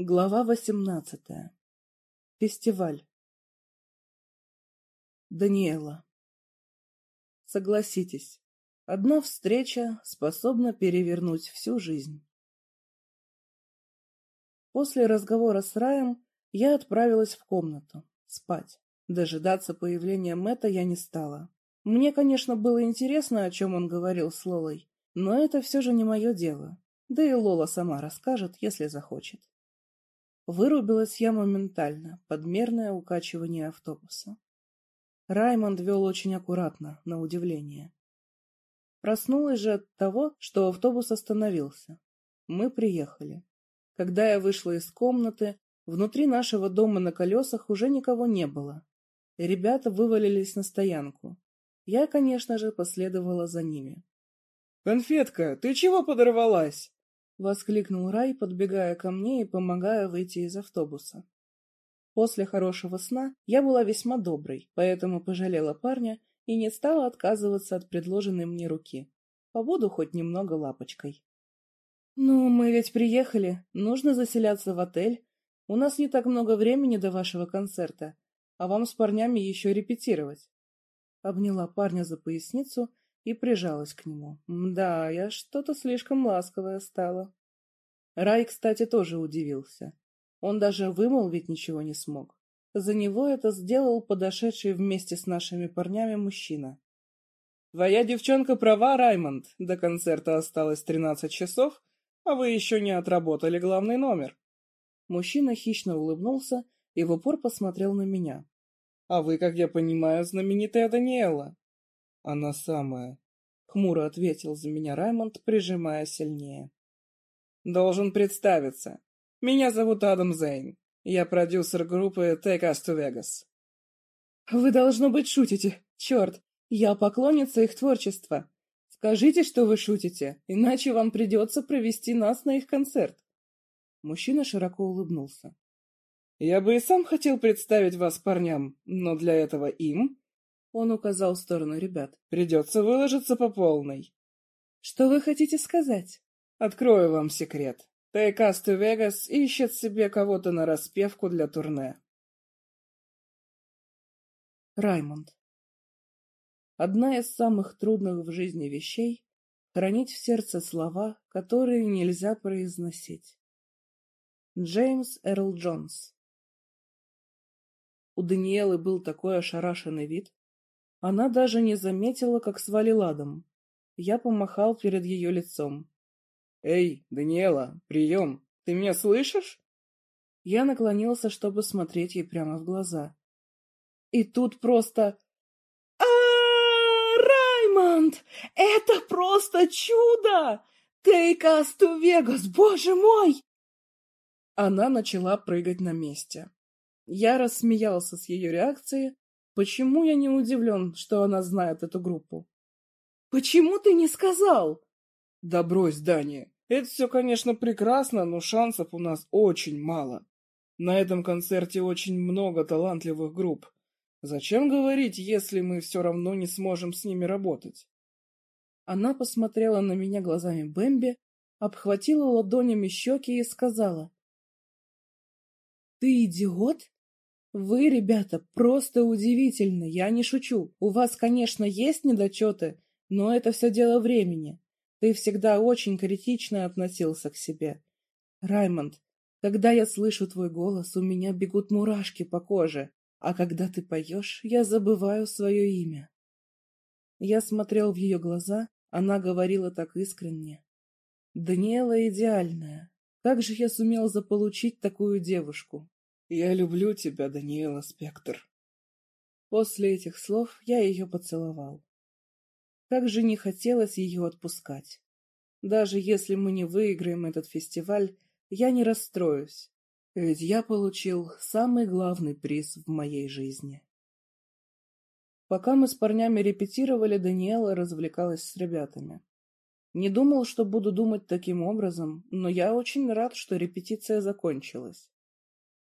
Глава восемнадцатая. Фестиваль. Даниэла. Согласитесь, одна встреча способна перевернуть всю жизнь. После разговора с Раем я отправилась в комнату, спать. Дожидаться появления Мэтта я не стала. Мне, конечно, было интересно, о чем он говорил с Лолой, но это все же не мое дело. Да и Лола сама расскажет, если захочет. Вырубилась я моментально, под мерное укачивание автобуса. Раймонд вел очень аккуратно, на удивление. Проснулась же от того, что автобус остановился. Мы приехали. Когда я вышла из комнаты, внутри нашего дома на колесах уже никого не было. Ребята вывалились на стоянку. Я, конечно же, последовала за ними. «Конфетка, ты чего подорвалась?» — воскликнул Рай, подбегая ко мне и помогая выйти из автобуса. После хорошего сна я была весьма доброй, поэтому пожалела парня и не стала отказываться от предложенной мне руки. Побуду хоть немного лапочкой. «Ну, мы ведь приехали, нужно заселяться в отель. У нас не так много времени до вашего концерта, а вам с парнями еще репетировать». Обняла парня за поясницу и прижалась к нему. Да, я что-то слишком ласковая стала. Рай, кстати, тоже удивился. Он даже вымолвить ничего не смог. За него это сделал подошедший вместе с нашими парнями мужчина. «Твоя девчонка права, Раймонд. До концерта осталось тринадцать часов, а вы еще не отработали главный номер». Мужчина хищно улыбнулся и в упор посмотрел на меня. «А вы, как я понимаю, знаменитая Даниэла. Она самая. Хмуро ответил за меня Раймонд, прижимая сильнее. Должен представиться. Меня зовут Адам Зейн. Я продюсер группы Take Us to Vegas. Вы, должно быть, шутите. Черт, я поклонница их творчества. Скажите, что вы шутите, иначе вам придется провести нас на их концерт. Мужчина широко улыбнулся. Я бы и сам хотел представить вас парням, но для этого им он указал в сторону ребят. «Придется выложиться по полной». «Что вы хотите сказать?» «Открою вам секрет. Тайкаст Вегас ищет себе кого-то на распевку для турне». Раймонд. Одна из самых трудных в жизни вещей — хранить в сердце слова, которые нельзя произносить. Джеймс Эрл Джонс У Даниэлы был такой ошарашенный вид, она даже не заметила, как свалил Адам. Я помахал перед ее лицом. «Эй, Даниэла, прием! Ты меня слышишь?» Я наклонился, чтобы смотреть ей прямо в глаза. И тут просто... а Раймонд! Это просто чудо! Take us to Vegas, боже мой! Она начала прыгать на месте. Я рассмеялся с ее реакцией, Почему я не удивлен, что она знает эту группу? Почему ты не сказал? Да брось, Дани. Это все, конечно, прекрасно, но шансов у нас очень мало. На этом концерте очень много талантливых групп. Зачем говорить, если мы все равно не сможем с ними работать? Она посмотрела на меня глазами Бэмби, обхватила ладонями щеки и сказала. — Ты идиот? Вы, ребята, просто удивительны, я не шучу. У вас, конечно, есть недочеты, но это все дело времени. Ты всегда очень критично относился к себе. Раймонд, когда я слышу твой голос, у меня бегут мурашки по коже, а когда ты поешь, я забываю свое имя. Я смотрел в ее глаза, она говорила так искренне. Даниэла идеальная. Как же я сумел заполучить такую девушку? «Я люблю тебя, Даниэла Спектр». После этих слов я ее поцеловал. Как же не хотелось ее отпускать. Даже если мы не выиграем этот фестиваль, я не расстроюсь, ведь я получил самый главный приз в моей жизни. Пока мы с парнями репетировали, Даниэла развлекалась с ребятами. Не думал, что буду думать таким образом, но я очень рад, что репетиция закончилась.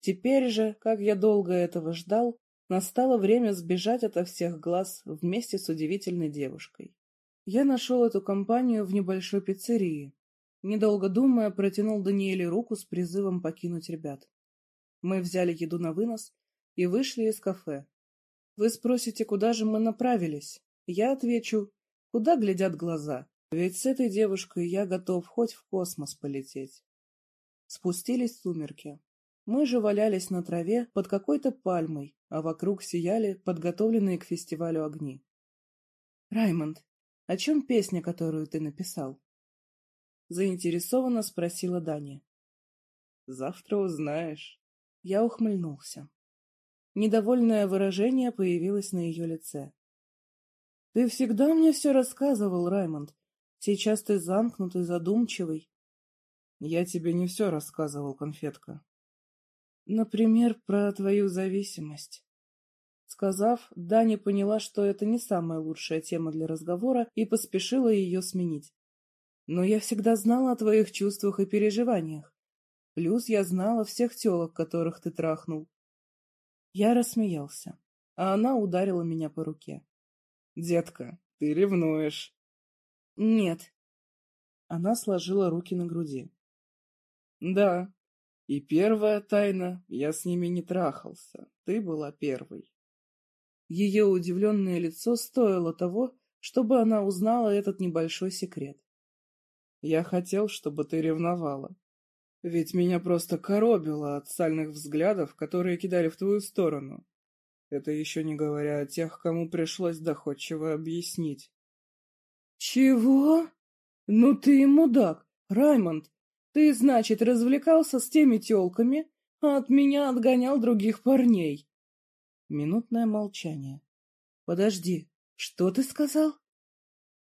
Теперь же, как я долго этого ждал, настало время сбежать ото всех глаз вместе с удивительной девушкой. Я нашел эту компанию в небольшой пиццерии. Недолго думая, протянул Даниэле руку с призывом покинуть ребят. Мы взяли еду на вынос и вышли из кафе. Вы спросите, куда же мы направились? Я отвечу, куда глядят глаза. Ведь с этой девушкой я готов хоть в космос полететь. Спустились сумерки. Мы же валялись на траве под какой-то пальмой, а вокруг сияли подготовленные к фестивалю огни. Раймонд, о чем песня, которую ты написал? Заинтересованно спросила Даня. Завтра узнаешь. Я ухмыльнулся. Недовольное выражение появилось на ее лице. Ты всегда мне все рассказывал, Раймонд. Сейчас ты замкнутый, задумчивый. Я тебе не все рассказывал, конфетка. Например, про твою зависимость. Сказав, Даня поняла, что это не самая лучшая тема для разговора и поспешила ее сменить. Но я всегда знала о твоих чувствах и переживаниях. Плюс я знала всех телок, которых ты трахнул. Я рассмеялся, а она ударила меня по руке. «Детка, ты ревнуешь». «Нет». Она сложила руки на груди. «Да. И первая тайна, я с ними не трахался. Ты была первой». Ее удивленное лицо стоило того, чтобы она узнала этот небольшой секрет. Я хотел, чтобы ты ревновала. Ведь меня просто коробило от сальных взглядов, которые кидали в твою сторону. Это еще не говоря о тех, кому пришлось доходчиво объяснить. Чего? Ну ты мудак, Раймонд. Ты, значит, развлекался с теми телками, а от меня отгонял других парней. Минутное молчание. Подожди, что ты сказал?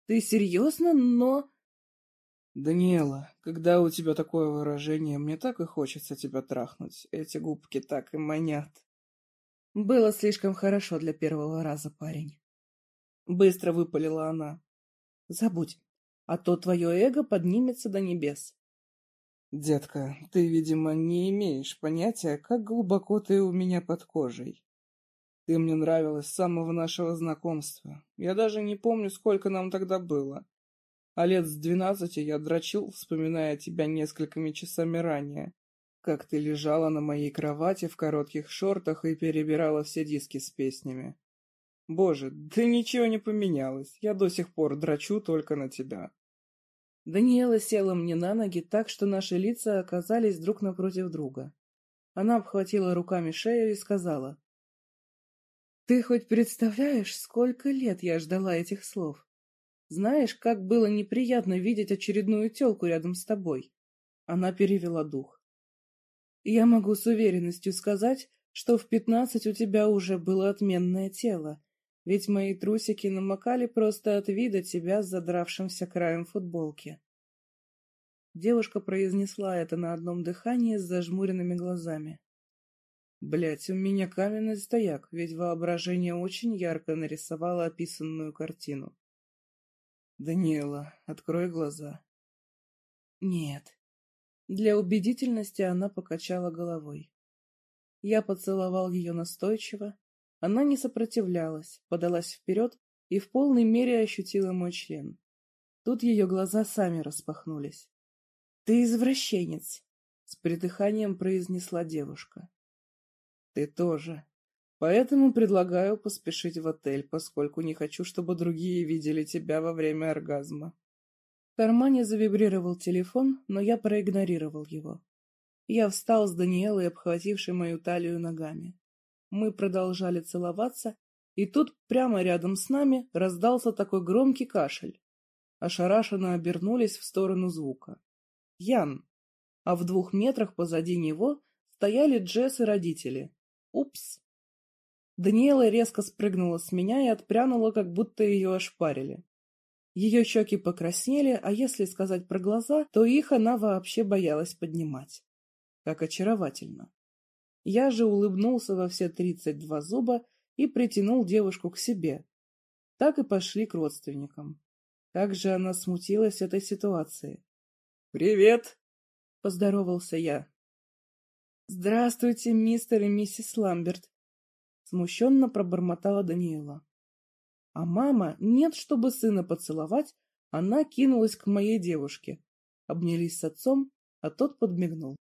Ты серьезно, но... Даниэла, когда у тебя такое выражение, мне так и хочется тебя трахнуть. Эти губки так и манят. Было слишком хорошо для первого раза, парень. Быстро выпалила она. Забудь, а то твое эго поднимется до небес. Детка, ты, видимо, не имеешь понятия, как глубоко ты у меня под кожей. Ты мне нравилась с самого нашего знакомства. Я даже не помню, сколько нам тогда было а лет с двенадцати я дрочил, вспоминая тебя несколькими часами ранее. Как ты лежала на моей кровати в коротких шортах и перебирала все диски с песнями. Боже, да ничего не поменялось, я до сих пор дрочу только на тебя. Даниэла села мне на ноги так, что наши лица оказались друг напротив друга. Она обхватила руками шею и сказала. «Ты хоть представляешь, сколько лет я ждала этих слов? Знаешь, как было неприятно видеть очередную тёлку рядом с тобой. Она перевела дух. Я могу с уверенностью сказать, что в пятнадцать у тебя уже было отменное тело, ведь мои трусики намокали просто от вида тебя с задравшимся краем футболки. Девушка произнесла это на одном дыхании с зажмуренными глазами. Блять, у меня каменный стояк, ведь воображение очень ярко нарисовало описанную картину. Даниэла, открой глаза. Нет. Для убедительности она покачала головой. Я поцеловал ее настойчиво. Она не сопротивлялась, подалась вперед и в полной мере ощутила мой член. Тут ее глаза сами распахнулись. — Ты извращенец! — с придыханием произнесла девушка. — Ты тоже, Поэтому предлагаю поспешить в отель, поскольку не хочу, чтобы другие видели тебя во время оргазма. В кармане завибрировал телефон, но я проигнорировал его. Я встал с Даниэлой, обхватившей мою талию ногами. Мы продолжали целоваться, и тут прямо рядом с нами раздался такой громкий кашель. Ошарашенно обернулись в сторону звука. Ян. А в двух метрах позади него стояли Джесс и родители. Упс. Даниэла резко спрыгнула с меня и отпрянула, как будто ее ошпарили. Ее щеки покраснели, а если сказать про глаза, то их она вообще боялась поднимать. Как очаровательно. Я же улыбнулся во все тридцать два зуба и притянул девушку к себе. Так и пошли к родственникам. Как же она смутилась этой ситуации. «Привет!» — поздоровался я. «Здравствуйте, мистер и миссис Ламберт», Смущенно пробормотала Даниэла. А мама, нет, чтобы сына поцеловать, она кинулась к моей девушке. обнялись с отцом, а тот подмигнул.